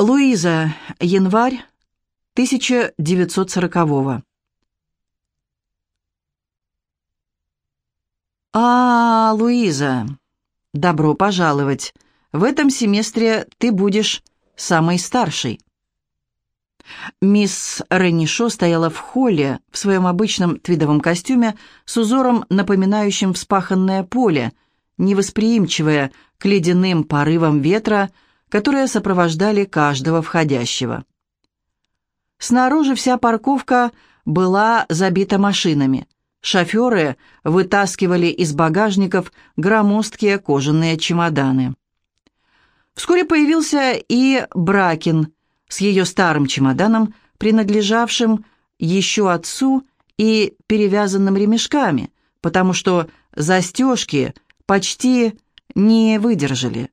Луиза, январь 1940-го. А, Луиза, добро пожаловать. В этом семестре ты будешь самой старшей. Мисс Ренишо стояла в холле в своем обычном твидовом костюме с узором, напоминающим вспаханное поле, невосприимчивая к ледяным порывам ветра, которые сопровождали каждого входящего. Снаружи вся парковка была забита машинами. Шоферы вытаскивали из багажников громоздкие кожаные чемоданы. Вскоре появился и Бракин с ее старым чемоданом, принадлежавшим еще отцу и перевязанным ремешками, потому что застежки почти не выдержали.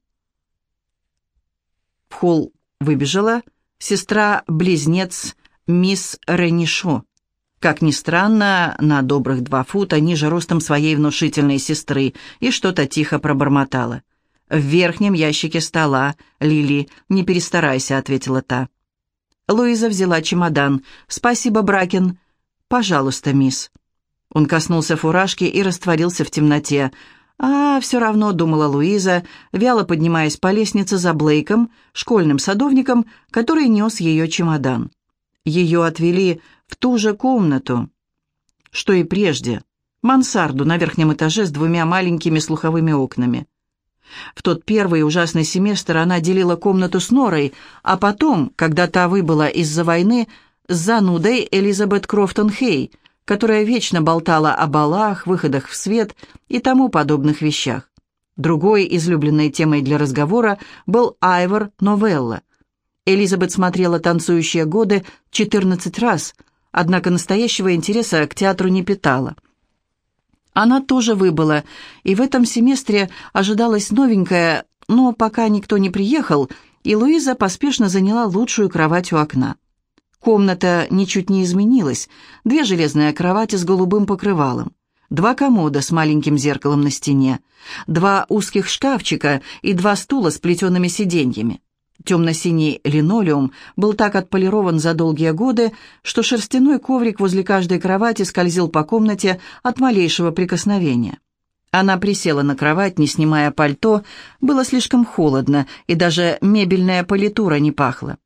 В холл выбежала сестра-близнец мисс Ренишо. Как ни странно, на добрых два фута ниже ростом своей внушительной сестры, и что-то тихо пробормотала. «В верхнем ящике стола, Лили, не перестарайся», — ответила та. Луиза взяла чемодан. «Спасибо, Бракен». «Пожалуйста, мисс». Он коснулся фуражки и растворился в темноте. «А, все равно», — думала Луиза, вяло поднимаясь по лестнице за Блейком, школьным садовником, который нес ее чемодан. Ее отвели в ту же комнату, что и прежде, мансарду на верхнем этаже с двумя маленькими слуховыми окнами. В тот первый ужасный семестр она делила комнату с Норой, а потом, когда та выбыла из-за войны, с занудой Элизабет Крофтон Хей — которая вечно болтала о балах, выходах в свет и тому подобных вещах. Другой излюбленной темой для разговора был Айвор Новелла. Элизабет смотрела «Танцующие годы» 14 раз, однако настоящего интереса к театру не питала. Она тоже выбыла, и в этом семестре ожидалась новенькая, но пока никто не приехал, и Луиза поспешно заняла лучшую кровать у окна. Комната ничуть не изменилась. Две железные кровати с голубым покрывалом, два комода с маленьким зеркалом на стене, два узких шкафчика и два стула с плетеными сиденьями. Темно-синий линолеум был так отполирован за долгие годы, что шерстяной коврик возле каждой кровати скользил по комнате от малейшего прикосновения. Она присела на кровать, не снимая пальто, было слишком холодно, и даже мебельная политура не пахла.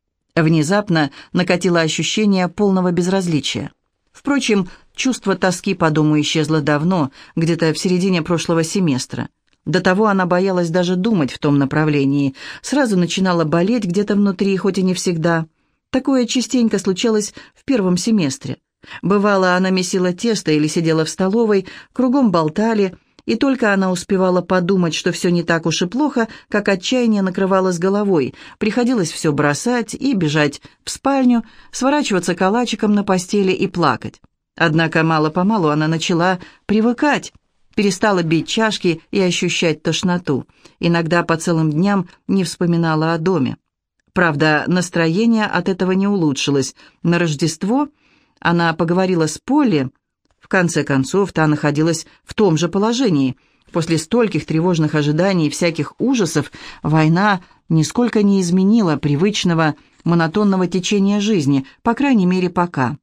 Внезапно накатило ощущение полного безразличия. Впрочем, чувство тоски по дому исчезло давно, где-то в середине прошлого семестра. До того она боялась даже думать в том направлении. Сразу начинала болеть где-то внутри, хоть и не всегда. Такое частенько случалось в первом семестре. Бывало, она месила тесто или сидела в столовой, кругом болтали – и только она успевала подумать, что все не так уж и плохо, как отчаяние накрывало с головой. Приходилось все бросать и бежать в спальню, сворачиваться калачиком на постели и плакать. Однако мало-помалу она начала привыкать, перестала бить чашки и ощущать тошноту. Иногда по целым дням не вспоминала о доме. Правда, настроение от этого не улучшилось. На Рождество она поговорила с Полли, конце концов, та находилась в том же положении. После стольких тревожных ожиданий и всяких ужасов война нисколько не изменила привычного монотонного течения жизни, по крайней мере, пока.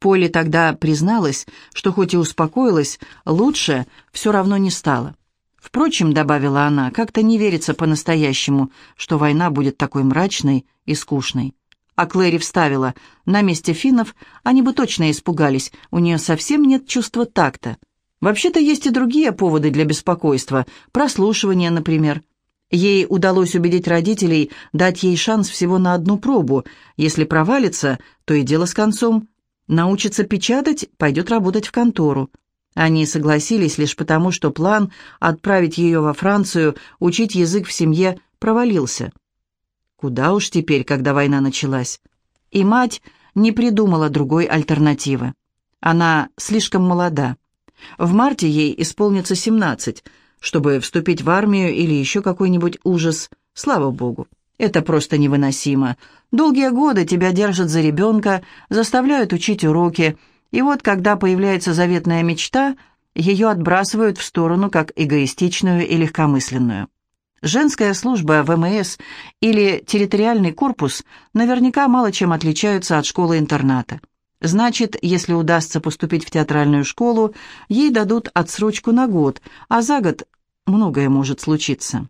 Полли тогда призналась, что хоть и успокоилась, лучше все равно не стало. Впрочем, добавила она, как-то не верится по-настоящему, что война будет такой мрачной и скучной. А Клэри вставила, на месте финнов они бы точно испугались, у нее совсем нет чувства такта. Вообще-то есть и другие поводы для беспокойства, прослушивание, например. Ей удалось убедить родителей дать ей шанс всего на одну пробу. Если провалится, то и дело с концом. Научится печатать, пойдет работать в контору. Они согласились лишь потому, что план отправить ее во Францию учить язык в семье провалился. Куда уж теперь, когда война началась. И мать не придумала другой альтернативы. Она слишком молода. В марте ей исполнится 17, чтобы вступить в армию или еще какой-нибудь ужас. Слава богу. Это просто невыносимо. Долгие годы тебя держат за ребенка, заставляют учить уроки, и вот когда появляется заветная мечта, ее отбрасывают в сторону как эгоистичную и легкомысленную. Женская служба ВМС или территориальный корпус наверняка мало чем отличаются от школы-интерната. Значит, если удастся поступить в театральную школу, ей дадут отсрочку на год, а за год многое может случиться.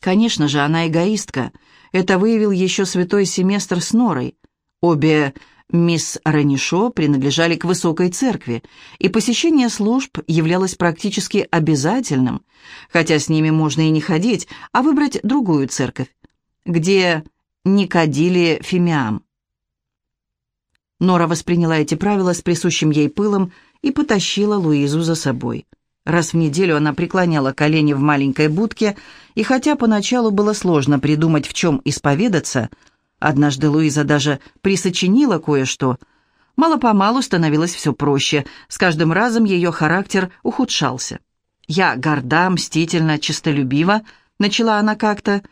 Конечно же, она эгоистка. Это выявил еще святой семестр с Норой. Обе мисс Ранишо принадлежали к высокой церкви, и посещение служб являлось практически обязательным, хотя с ними можно и не ходить, а выбрать другую церковь, где не кадили фимиам. Нора восприняла эти правила с присущим ей пылом и потащила Луизу за собой. Раз в неделю она преклоняла колени в маленькой будке, и хотя поначалу было сложно придумать, в чем исповедаться – Однажды Луиза даже присочинила кое-что. Мало-помалу становилось все проще, с каждым разом ее характер ухудшался. «Я горда, мстительна, честолюбива», — начала она как-то.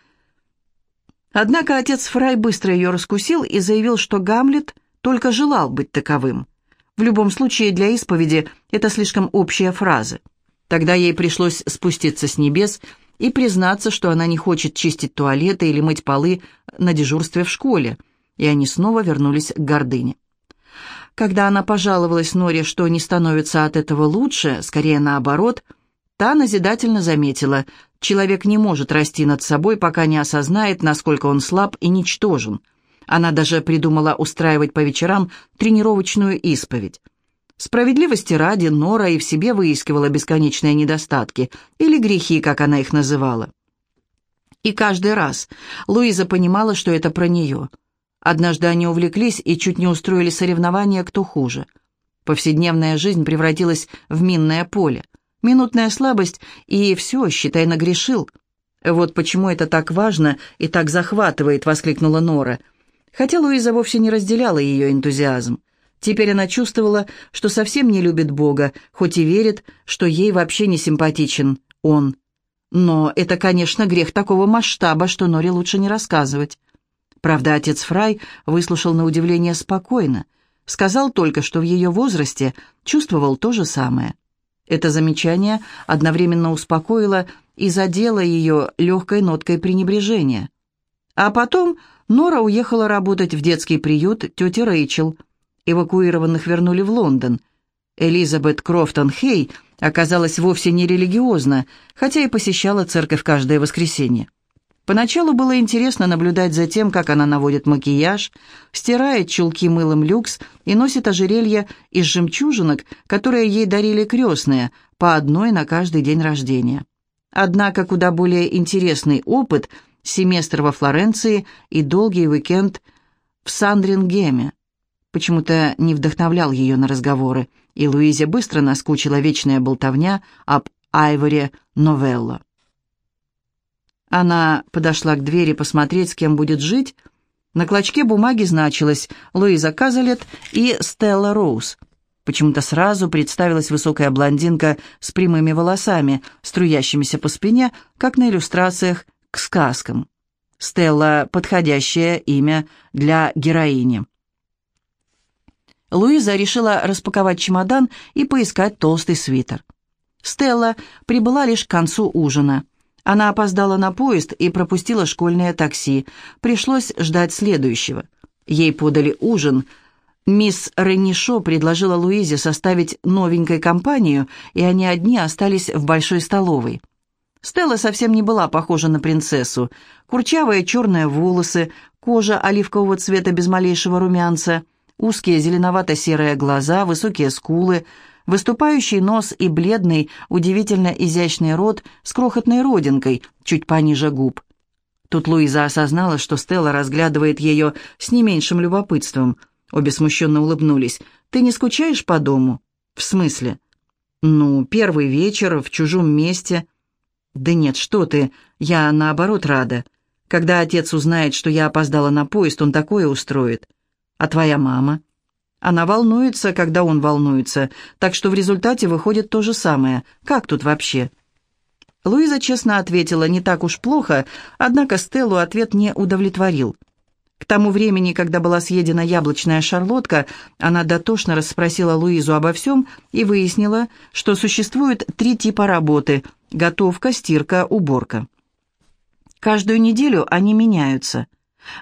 Однако отец Фрай быстро ее раскусил и заявил, что Гамлет только желал быть таковым. В любом случае, для исповеди это слишком общая фраза. Тогда ей пришлось спуститься с небес — и признаться, что она не хочет чистить туалеты или мыть полы на дежурстве в школе, и они снова вернулись к гордыне. Когда она пожаловалась Норе, что не становится от этого лучше, скорее наоборот, та назидательно заметила, человек не может расти над собой, пока не осознает, насколько он слаб и ничтожен. Она даже придумала устраивать по вечерам тренировочную исповедь. Справедливости ради, Нора и в себе выискивала бесконечные недостатки, или грехи, как она их называла. И каждый раз Луиза понимала, что это про нее. Однажды они увлеклись и чуть не устроили соревнования, кто хуже. Повседневная жизнь превратилась в минное поле. Минутная слабость, и все, считай, нагрешил. «Вот почему это так важно и так захватывает», — воскликнула Нора. Хотя Луиза вовсе не разделяла ее энтузиазм. Теперь она чувствовала, что совсем не любит Бога, хоть и верит, что ей вообще не симпатичен Он. Но это, конечно, грех такого масштаба, что Норе лучше не рассказывать. Правда, отец Фрай выслушал на удивление спокойно. Сказал только, что в ее возрасте чувствовал то же самое. Это замечание одновременно успокоило и задело ее легкой ноткой пренебрежения. А потом Нора уехала работать в детский приют тети Рэйчел – эвакуированных вернули в Лондон. Элизабет Крофтон Хей оказалась вовсе не религиозна, хотя и посещала церковь каждое воскресенье. Поначалу было интересно наблюдать за тем, как она наводит макияж, стирает чулки мылом люкс и носит ожерелье из жемчужинок, которые ей дарили крестные, по одной на каждый день рождения. Однако куда более интересный опыт – семестр во Флоренции и долгий уикенд в Сандрингеме почему-то не вдохновлял ее на разговоры, и Луизе быстро наскучила вечная болтовня об Айворе Новелло. Она подошла к двери посмотреть, с кем будет жить. На клочке бумаги значилось «Луиза Казалет» и «Стелла Роуз». Почему-то сразу представилась высокая блондинка с прямыми волосами, струящимися по спине, как на иллюстрациях к сказкам. Стелла — подходящее имя для героини. Луиза решила распаковать чемодан и поискать толстый свитер. Стелла прибыла лишь к концу ужина. Она опоздала на поезд и пропустила школьное такси. Пришлось ждать следующего. Ей подали ужин. Мисс Ренишо предложила Луизе составить новенькую компанию, и они одни остались в большой столовой. Стелла совсем не была похожа на принцессу. Курчавые черные волосы, кожа оливкового цвета без малейшего румянца — Узкие зеленовато-серые глаза, высокие скулы, выступающий нос и бледный, удивительно изящный рот с крохотной родинкой, чуть пониже губ. Тут Луиза осознала, что Стелла разглядывает ее с не меньшим любопытством. Обе смущенно улыбнулись. «Ты не скучаешь по дому?» «В смысле?» «Ну, первый вечер в чужом месте». «Да нет, что ты, я наоборот рада. Когда отец узнает, что я опоздала на поезд, он такое устроит». А твоя мама? Она волнуется, когда он волнуется, так что в результате выходит то же самое. Как тут вообще?» Луиза честно ответила, не так уж плохо, однако Стеллу ответ не удовлетворил. К тому времени, когда была съедена яблочная шарлотка, она дотошно расспросила Луизу обо всем и выяснила, что существует три типа работы – готовка, стирка, уборка. Каждую неделю они меняются.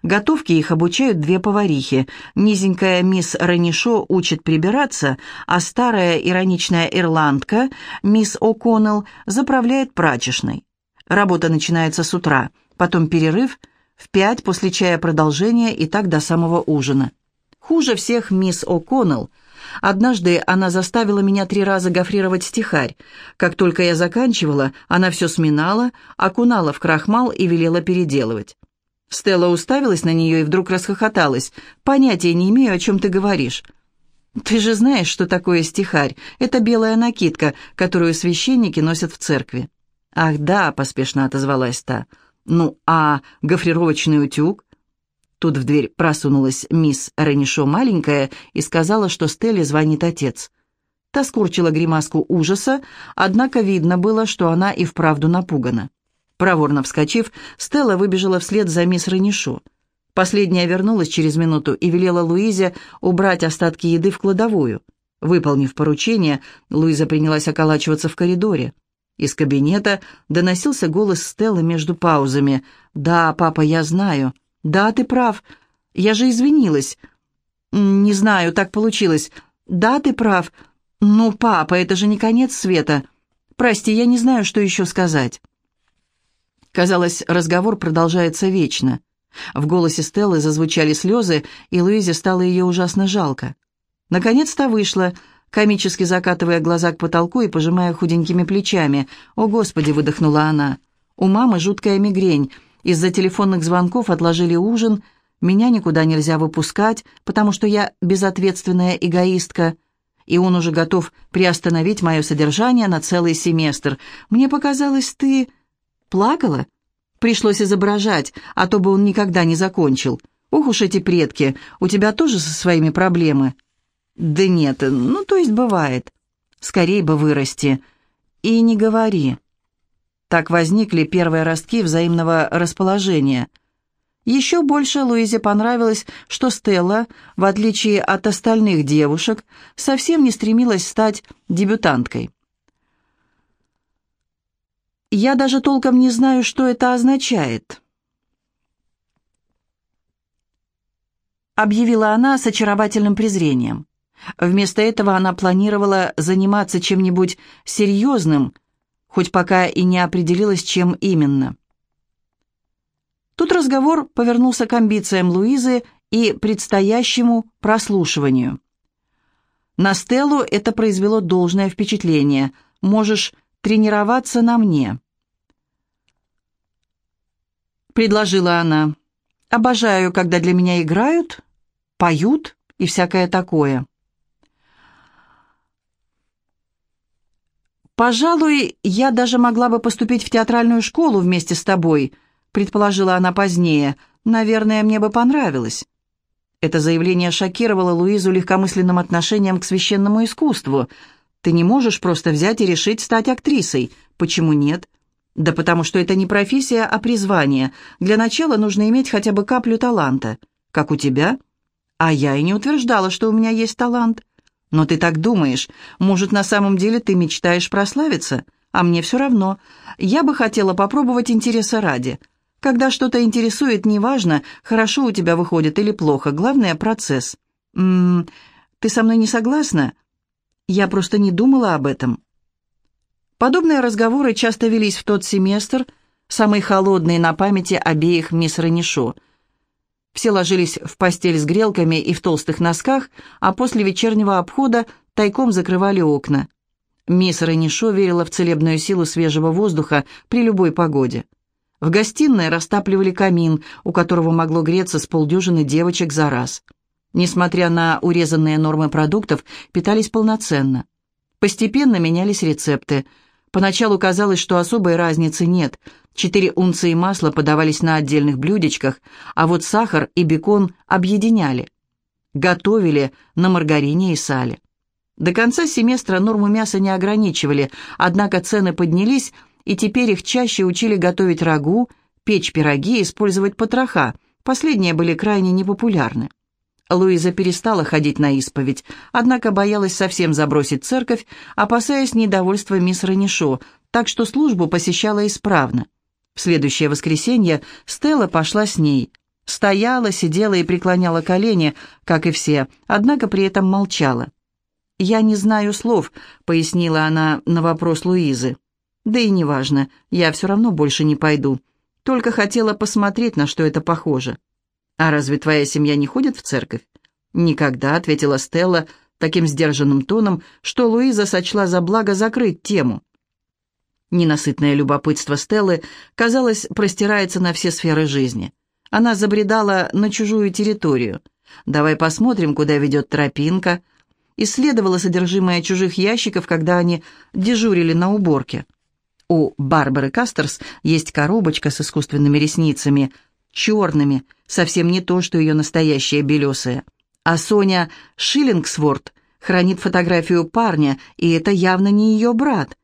Готовки их обучают две поварихи. Низенькая мисс Ранишо учит прибираться, а старая ироничная ирландка, мисс О'Коннелл, заправляет прачечной. Работа начинается с утра, потом перерыв, в пять после чая продолжение и так до самого ужина. Хуже всех мисс О'Коннелл. Однажды она заставила меня три раза гофрировать стихарь. Как только я заканчивала, она все сминала, окунала в крахмал и велела переделывать. Стелла уставилась на нее и вдруг расхохоталась. «Понятия не имею, о чем ты говоришь». «Ты же знаешь, что такое стихарь. Это белая накидка, которую священники носят в церкви». «Ах, да», — поспешно отозвалась та. «Ну, а гофрировочный утюг?» Тут в дверь просунулась мисс Ренишо маленькая и сказала, что Стелле звонит отец. Та скорчила гримаску ужаса, однако видно было, что она и вправду напугана. Проворно вскочив, Стелла выбежала вслед за мисс Ранишо. Последняя вернулась через минуту и велела Луизе убрать остатки еды в кладовую. Выполнив поручение, Луиза принялась околачиваться в коридоре. Из кабинета доносился голос Стеллы между паузами. «Да, папа, я знаю. Да, ты прав. Я же извинилась. Не знаю, так получилось. Да, ты прав. Ну, папа, это же не конец света. Прости, я не знаю, что еще сказать». Казалось, разговор продолжается вечно. В голосе Стеллы зазвучали слезы, и Луизе стало ее ужасно жалко. Наконец-то вышла, комически закатывая глаза к потолку и пожимая худенькими плечами. «О, Господи!» — выдохнула она. «У мамы жуткая мигрень. Из-за телефонных звонков отложили ужин. Меня никуда нельзя выпускать, потому что я безответственная эгоистка. И он уже готов приостановить мое содержание на целый семестр. Мне показалось, ты...» Плакала? Пришлось изображать, а то бы он никогда не закончил. Ох уж эти предки, у тебя тоже со своими проблемы. Да нет, ну то есть бывает. Скорей бы вырасти. И не говори. Так возникли первые ростки взаимного расположения. Еще больше Луизе понравилось, что Стелла, в отличие от остальных девушек, совсем не стремилась стать дебютанткой. Я даже толком не знаю, что это означает. Объявила она с очаровательным презрением. Вместо этого она планировала заниматься чем-нибудь серьезным, хоть пока и не определилась, чем именно. Тут разговор повернулся к амбициям Луизы и предстоящему прослушиванию. На Стеллу это произвело должное впечатление. «Можешь тренироваться на мне», — предложила она. «Обожаю, когда для меня играют, поют и всякое такое». «Пожалуй, я даже могла бы поступить в театральную школу вместе с тобой», — предположила она позднее. «Наверное, мне бы понравилось». Это заявление шокировало Луизу легкомысленным отношением к священному искусству — ты не можешь просто взять и решить стать актрисой. Почему нет? Да потому что это не профессия, а призвание. Для начала нужно иметь хотя бы каплю таланта. Как у тебя? А я и не утверждала, что у меня есть талант. Но ты так думаешь. Может, на самом деле ты мечтаешь прославиться? А мне все равно. Я бы хотела попробовать интереса ради. Когда что-то интересует, неважно, хорошо у тебя выходит или плохо. Главное – процесс. М -м, ты со мной не согласна? Я просто не думала об этом. Подобные разговоры часто велись в тот семестр, самый холодный на памяти обеих мисс Ранишо. Все ложились в постель с грелками и в толстых носках, а после вечернего обхода тайком закрывали окна. Мисс Ранишо верила в целебную силу свежего воздуха при любой погоде. В гостиной растапливали камин, у которого могло греться с полдюжины девочек за раз. Несмотря на урезанные нормы продуктов, питались полноценно. Постепенно менялись рецепты. Поначалу казалось, что особой разницы нет. Четыре унции масла подавались на отдельных блюдечках, а вот сахар и бекон объединяли. Готовили на маргарине и сале. До конца семестра норму мяса не ограничивали, однако цены поднялись, и теперь их чаще учили готовить рагу, печь пироги использовать потроха. Последние были крайне непопулярны. Луиза перестала ходить на исповедь, однако боялась совсем забросить церковь, опасаясь недовольства мисс Ранишо, так что службу посещала исправно. В следующее воскресенье Стелла пошла с ней. Стояла, сидела и преклоняла колени, как и все, однако при этом молчала. «Я не знаю слов», — пояснила она на вопрос Луизы. «Да и неважно, я все равно больше не пойду. Только хотела посмотреть, на что это похоже». «А разве твоя семья не ходит в церковь?» «Никогда», — ответила Стелла таким сдержанным тоном, что Луиза сочла за благо закрыть тему. Ненасытное любопытство Стеллы, казалось, простирается на все сферы жизни. Она забредала на чужую территорию. «Давай посмотрим, куда ведет тропинка», исследовала содержимое чужих ящиков, когда они дежурили на уборке. У Барбары Кастерс есть коробочка с искусственными ресницами, черными, совсем не то, что ее настоящая белесая. А Соня Шиллингсворт хранит фотографию парня, и это явно не ее брат.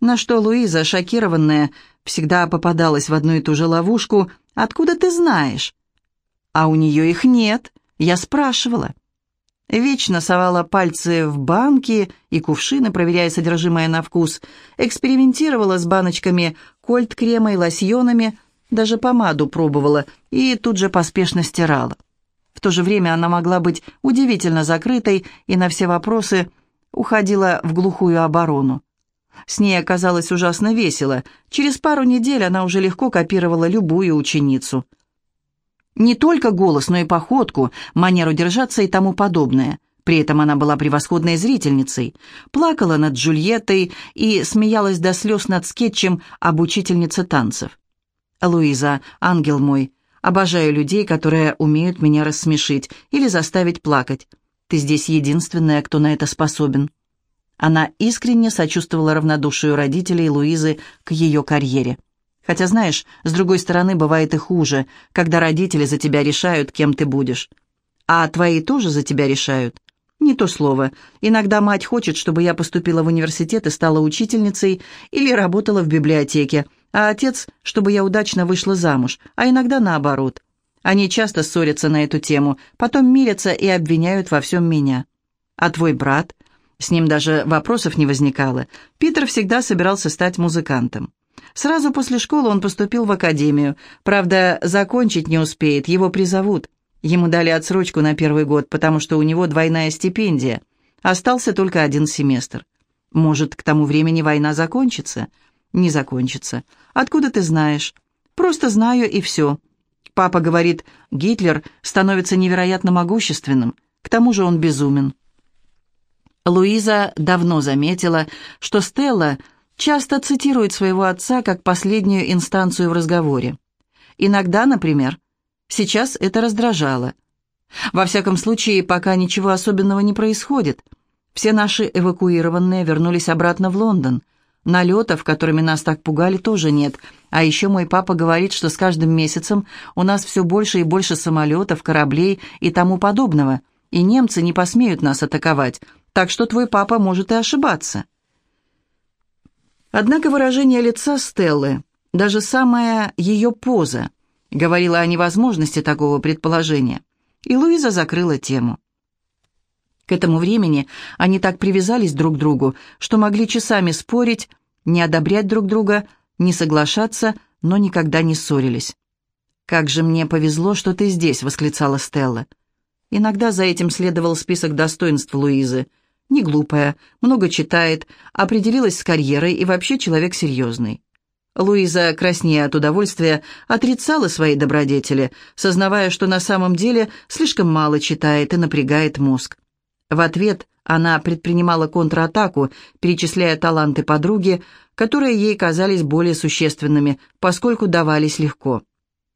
На что Луиза, шокированная, всегда попадалась в одну и ту же ловушку. «Откуда ты знаешь?» «А у нее их нет», — я спрашивала. Вечно совала пальцы в банки и кувшины, проверяя содержимое на вкус. Экспериментировала с баночками кольт-крема и лосьонами, даже помаду пробовала и тут же поспешно стирала. В то же время она могла быть удивительно закрытой и на все вопросы уходила в глухую оборону. С ней оказалось ужасно весело. Через пару недель она уже легко копировала любую ученицу. Не только голос, но и походку, манеру держаться и тому подобное. При этом она была превосходной зрительницей, плакала над Джульеттой и смеялась до слез над скетчем об учительнице танцев. «Луиза, ангел мой, обожаю людей, которые умеют меня рассмешить или заставить плакать. Ты здесь единственная, кто на это способен». Она искренне сочувствовала равнодушию родителей Луизы к ее карьере. Хотя, знаешь, с другой стороны, бывает и хуже, когда родители за тебя решают, кем ты будешь. А твои тоже за тебя решают? Не то слово. Иногда мать хочет, чтобы я поступила в университет и стала учительницей или работала в библиотеке, а отец, чтобы я удачно вышла замуж, а иногда наоборот. Они часто ссорятся на эту тему, потом мирятся и обвиняют во всем меня. А твой брат? С ним даже вопросов не возникало. Питер всегда собирался стать музыкантом. Сразу после школы он поступил в академию. Правда, закончить не успеет, его призовут. Ему дали отсрочку на первый год, потому что у него двойная стипендия. Остался только один семестр. Может, к тому времени война закончится? Не закончится. Откуда ты знаешь? Просто знаю и все. Папа говорит, Гитлер становится невероятно могущественным. К тому же он безумен. Луиза давно заметила, что Стелла часто цитирует своего отца как последнюю инстанцию в разговоре. Иногда, например, сейчас это раздражало. Во всяком случае, пока ничего особенного не происходит. Все наши эвакуированные вернулись обратно в Лондон. Налетов, которыми нас так пугали, тоже нет. А еще мой папа говорит, что с каждым месяцем у нас все больше и больше самолетов, кораблей и тому подобного, и немцы не посмеют нас атаковать, так что твой папа может и ошибаться». Однако выражение лица Стеллы, даже самая ее поза, говорила о невозможности такого предположения, и Луиза закрыла тему. К этому времени они так привязались друг к другу, что могли часами спорить, не одобрять друг друга, не соглашаться, но никогда не ссорились. «Как же мне повезло, что ты здесь!» — восклицала Стелла. Иногда за этим следовал список достоинств Луизы — не глупая, много читает, определилась с карьерой и вообще человек серьезный. Луиза, краснея от удовольствия, отрицала свои добродетели, сознавая, что на самом деле слишком мало читает и напрягает мозг. В ответ она предпринимала контратаку, перечисляя таланты подруги, которые ей казались более существенными, поскольку давались легко.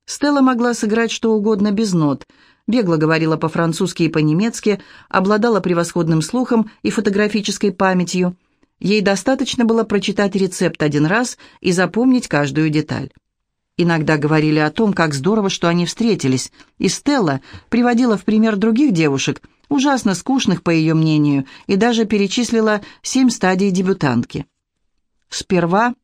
Стелла могла сыграть что угодно без нот – бегло говорила по-французски и по-немецки, обладала превосходным слухом и фотографической памятью. Ей достаточно было прочитать рецепт один раз и запомнить каждую деталь. Иногда говорили о том, как здорово, что они встретились, и Стелла приводила в пример других девушек, ужасно скучных, по ее мнению, и даже перечислила семь стадий дебютантки. Сперва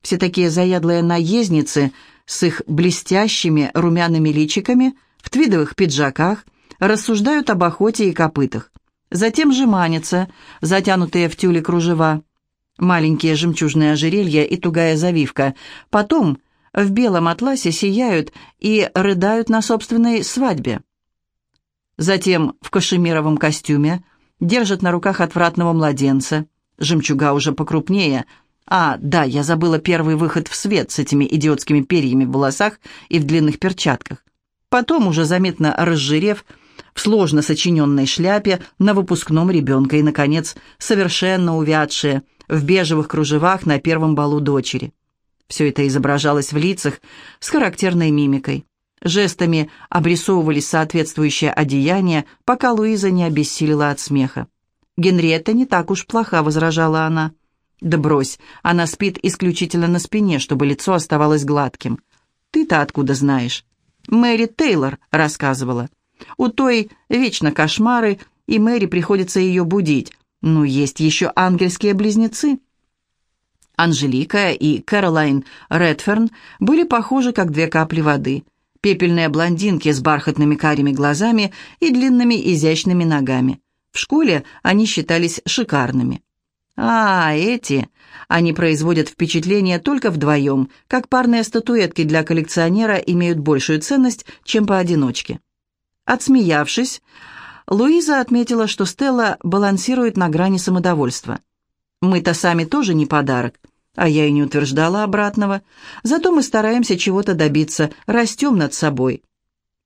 все такие заядлые наездницы с их блестящими румяными личиками – в твидовых пиджаках, рассуждают об охоте и копытах. Затем жеманятся, затянутые в тюли кружева, маленькие жемчужные ожерелья и тугая завивка. Потом в белом атласе сияют и рыдают на собственной свадьбе. Затем в кашемировом костюме держат на руках отвратного младенца, жемчуга уже покрупнее. А, да, я забыла первый выход в свет с этими идиотскими перьями в волосах и в длинных перчатках. Потом, уже заметно разжирев, в сложно сочиненной шляпе на выпускном ребенка и, наконец, совершенно увядшие, в бежевых кружевах на первом балу дочери. Все это изображалось в лицах с характерной мимикой. Жестами обрисовывались соответствующие одеяния, пока Луиза не обессилила от смеха. «Генриетта не так уж плоха», — возражала она. «Да брось, она спит исключительно на спине, чтобы лицо оставалось гладким. Ты-то откуда знаешь?» Мэри Тейлор рассказывала. У той вечно кошмары, и Мэри приходится ее будить. Ну, есть еще ангельские близнецы. Анжелика и Кэролайн Редферн были похожи, как две капли воды. Пепельные блондинки с бархатными карими глазами и длинными изящными ногами. В школе они считались шикарными. А, эти... Они производят впечатление только вдвоем, как парные статуэтки для коллекционера имеют большую ценность, чем поодиночке. Отсмеявшись, Луиза отметила, что Стелла балансирует на грани самодовольства. «Мы-то сами тоже не подарок, а я и не утверждала обратного. Зато мы стараемся чего-то добиться, растем над собой».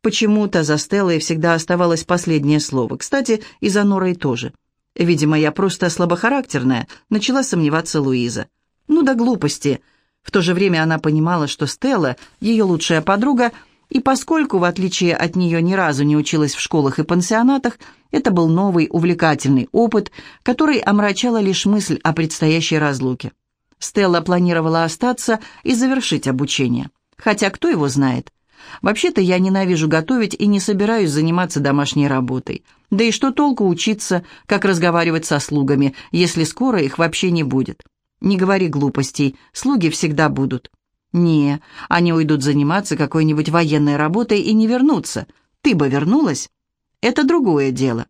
Почему-то за Стеллой всегда оставалось последнее слово. Кстати, и за Норой тоже. Видимо, я просто слабохарактерная, начала сомневаться Луиза. Ну да глупости. В то же время она понимала, что Стелла, ее лучшая подруга, и поскольку, в отличие от нее, ни разу не училась в школах и пансионатах, это был новый, увлекательный опыт, который омрачала лишь мысль о предстоящей разлуке. Стелла планировала остаться и завершить обучение. Хотя кто его знает? Вообще-то я ненавижу готовить и не собираюсь заниматься домашней работой. Да и что толку учиться, как разговаривать со слугами, если скоро их вообще не будет? Не говори глупостей, слуги всегда будут. Не, они уйдут заниматься какой-нибудь военной работой и не вернутся. Ты бы вернулась? Это другое дело.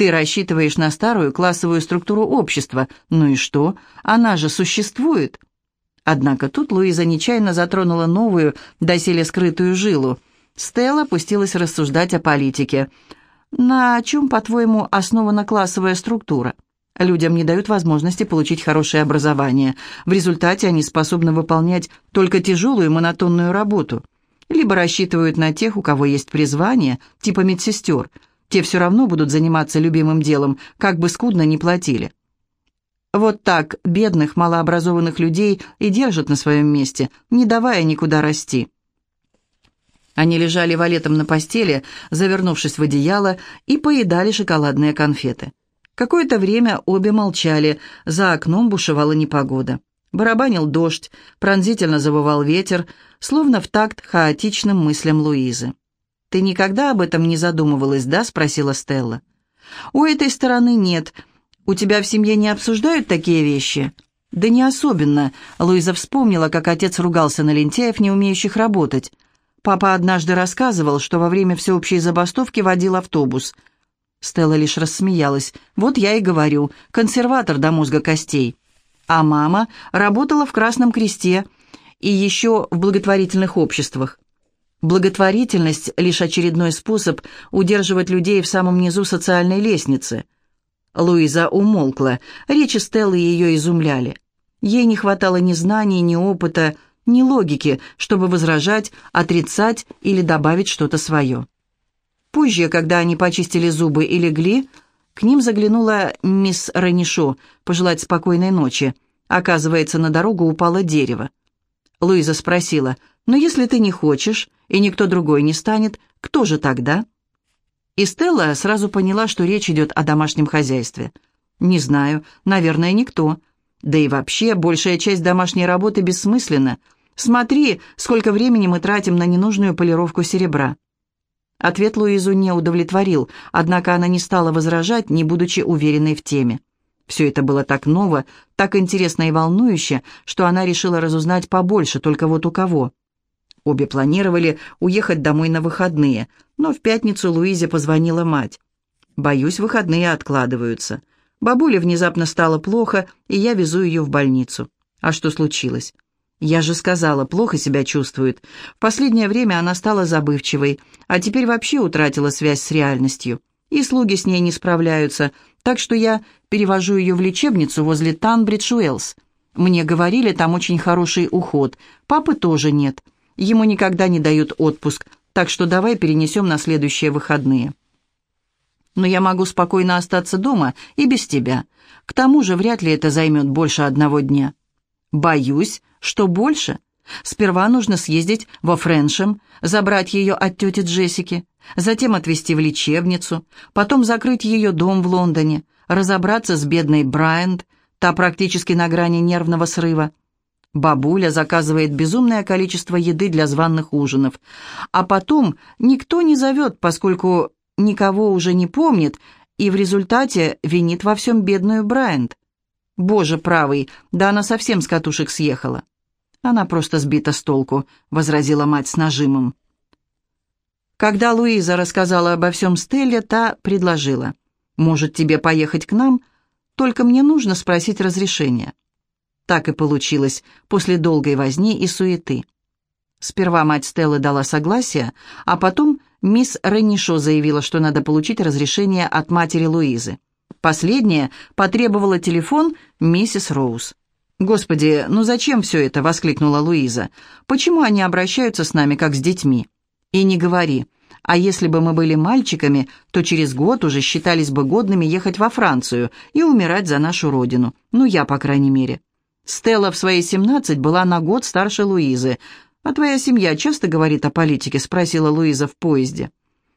Ты рассчитываешь на старую классовую структуру общества. Ну и что? Она же существует. Однако тут Луиза нечаянно затронула новую, доселе скрытую жилу. Стелла пустилась рассуждать о политике. «На чем, по-твоему, основана классовая структура?» Людям не дают возможности получить хорошее образование. В результате они способны выполнять только тяжелую монотонную работу. Либо рассчитывают на тех, у кого есть призвание, типа медсестер. Те все равно будут заниматься любимым делом, как бы скудно ни платили. Вот так бедных, малообразованных людей и держат на своем месте, не давая никуда расти. Они лежали валетом на постели, завернувшись в одеяло, и поедали шоколадные конфеты. Какое-то время обе молчали, за окном бушевала непогода. Барабанил дождь, пронзительно завывал ветер, словно в такт хаотичным мыслям Луизы. «Ты никогда об этом не задумывалась, да?» — спросила Стелла. «У этой стороны нет», у тебя в семье не обсуждают такие вещи?» «Да не особенно», — Луиза вспомнила, как отец ругался на лентяев, не умеющих работать. Папа однажды рассказывал, что во время всеобщей забастовки водил автобус. Стелла лишь рассмеялась. «Вот я и говорю, консерватор до мозга костей». А мама работала в Красном Кресте и еще в благотворительных обществах. Благотворительность — лишь очередной способ удерживать людей в самом низу социальной лестницы — Луиза умолкла. Речи Стеллы ее изумляли. Ей не хватало ни знаний, ни опыта, ни логики, чтобы возражать, отрицать или добавить что-то свое. Позже, когда они почистили зубы и легли, к ним заглянула мисс Ранишо пожелать спокойной ночи. Оказывается, на дорогу упало дерево. Луиза спросила, «Но если ты не хочешь, и никто другой не станет, кто же тогда?» И Стелла сразу поняла, что речь идет о домашнем хозяйстве. «Не знаю, наверное, никто. Да и вообще, большая часть домашней работы бессмысленна. Смотри, сколько времени мы тратим на ненужную полировку серебра». Ответ Луизу не удовлетворил, однако она не стала возражать, не будучи уверенной в теме. Все это было так ново, так интересно и волнующе, что она решила разузнать побольше, только вот у кого. Обе планировали уехать домой на выходные, но в пятницу Луизе позвонила мать. «Боюсь, выходные откладываются. Бабуле внезапно стало плохо, и я везу ее в больницу». «А что случилось?» «Я же сказала, плохо себя чувствует. В последнее время она стала забывчивой, а теперь вообще утратила связь с реальностью. И слуги с ней не справляются, так что я перевожу ее в лечебницу возле Танбридж-Уэллс. Мне говорили, там очень хороший уход. Папы тоже нет. Ему никогда не дают отпуск, так что давай перенесем на следующие выходные. Но я могу спокойно остаться дома и без тебя. К тому же вряд ли это займет больше одного дня. Боюсь, что больше. Сперва нужно съездить во Френшем, забрать ее от тети Джессики, затем отвезти в лечебницу, потом закрыть ее дом в Лондоне, разобраться с бедной Брайант, та практически на грани нервного срыва. Бабуля заказывает безумное количество еды для званных ужинов, а потом никто не зовет, поскольку никого уже не помнит, и в результате винит во всем бедную Брайант. Боже правый, да она совсем с катушек съехала. Она просто сбита с толку, возразила мать с нажимом. Когда Луиза рассказала обо всем Стелле, та предложила. «Может, тебе поехать к нам? Только мне нужно спросить разрешения». Так и получилось, после долгой возни и суеты. Сперва мать Стеллы дала согласие, а потом мисс Ренишо заявила, что надо получить разрешение от матери Луизы. Последняя потребовала телефон миссис Роуз. «Господи, ну зачем все это?» — воскликнула Луиза. «Почему они обращаются с нами, как с детьми?» «И не говори. А если бы мы были мальчиками, то через год уже считались бы годными ехать во Францию и умирать за нашу родину. Ну, я, по крайней мере». Стелла в свои семнадцать была на год старше Луизы. «А твоя семья часто говорит о политике?» — спросила Луиза в поезде.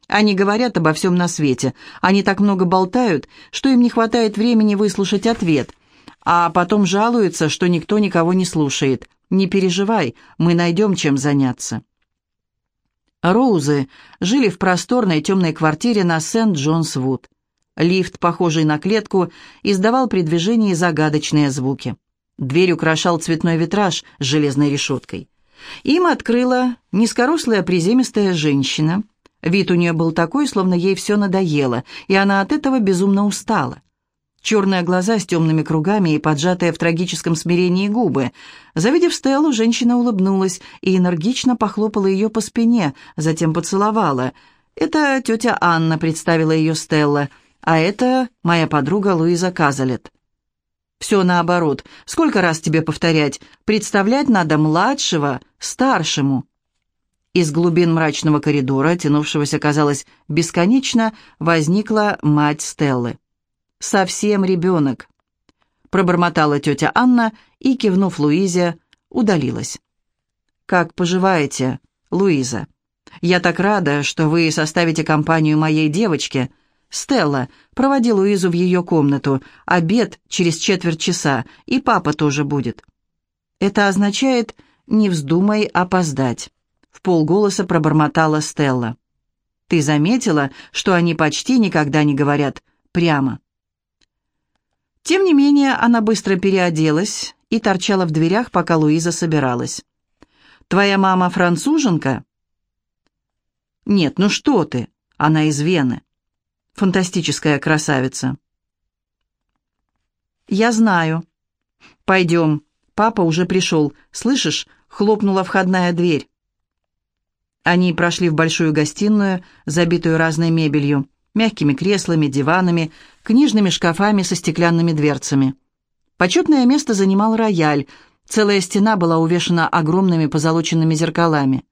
Они говорят обо всем на свете. Они так много болтают, что им не хватает времени выслушать ответ. А потом жалуются, что никто никого не слушает. Не переживай, мы найдем чем заняться. Роузы жили в просторной темной квартире на Сент-Джонс-Вуд. Лифт, похожий на клетку, издавал при движении загадочные звуки. Дверь украшал цветной витраж с железной решеткой. Им открыла низкорослая приземистая женщина – Вид у нее был такой, словно ей все надоело, и она от этого безумно устала. Черные глаза с темными кругами и поджатые в трагическом смирении губы. Завидев Стеллу, женщина улыбнулась и энергично похлопала ее по спине, затем поцеловала. «Это тетя Анна», — представила ее Стелла, «а это моя подруга Луиза Казалет». «Все наоборот. Сколько раз тебе повторять? Представлять надо младшего старшему». Из глубин мрачного коридора, тянувшегося, казалось, бесконечно, возникла мать Стеллы. «Совсем ребенок», — пробормотала тетя Анна и, кивнув Луизе, удалилась. «Как поживаете, Луиза? Я так рада, что вы составите компанию моей девочке. Стелла, проводи Луизу в ее комнату. Обед через четверть часа, и папа тоже будет». Это означает «не вздумай опоздать» в полголоса пробормотала Стелла. «Ты заметила, что они почти никогда не говорят прямо?» Тем не менее, она быстро переоделась и торчала в дверях, пока Луиза собиралась. «Твоя мама француженка?» «Нет, ну что ты, она из Вены. Фантастическая красавица». «Я знаю. Пойдем, папа уже пришел. Слышишь?» — хлопнула входная дверь. Они прошли в большую гостиную, забитую разной мебелью, мягкими креслами, диванами, книжными шкафами со стеклянными дверцами. Почетное место занимал рояль, целая стена была увешана огромными позолоченными зеркалами.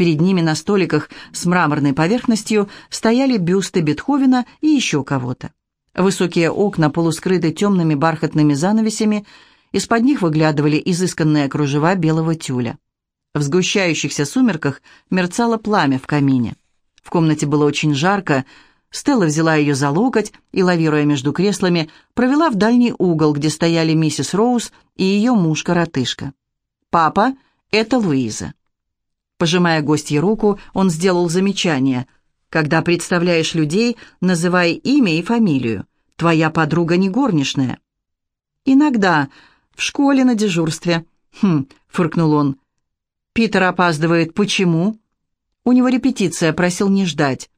Перед ними на столиках с мраморной поверхностью стояли бюсты Бетховена и еще кого-то. Высокие окна полускрыты темными бархатными занавесями, из-под них выглядывали изысканные кружева белого тюля. В сгущающихся сумерках мерцало пламя в камине. В комнате было очень жарко. Стелла взяла ее за локоть и, лавируя между креслами, провела в дальний угол, где стояли миссис Роуз и ее муж-коротышка. «Папа, это Луиза». Пожимая гостье руку, он сделал замечание. «Когда представляешь людей, называй имя и фамилию. Твоя подруга не горничная». «Иногда. В школе на дежурстве». «Хм», — фыркнул он, Питер опаздывает. Почему? У него репетиция, просил не ждать.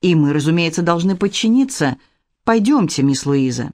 И мы, разумеется, должны подчиниться. Пойдемте, мисс Луиза.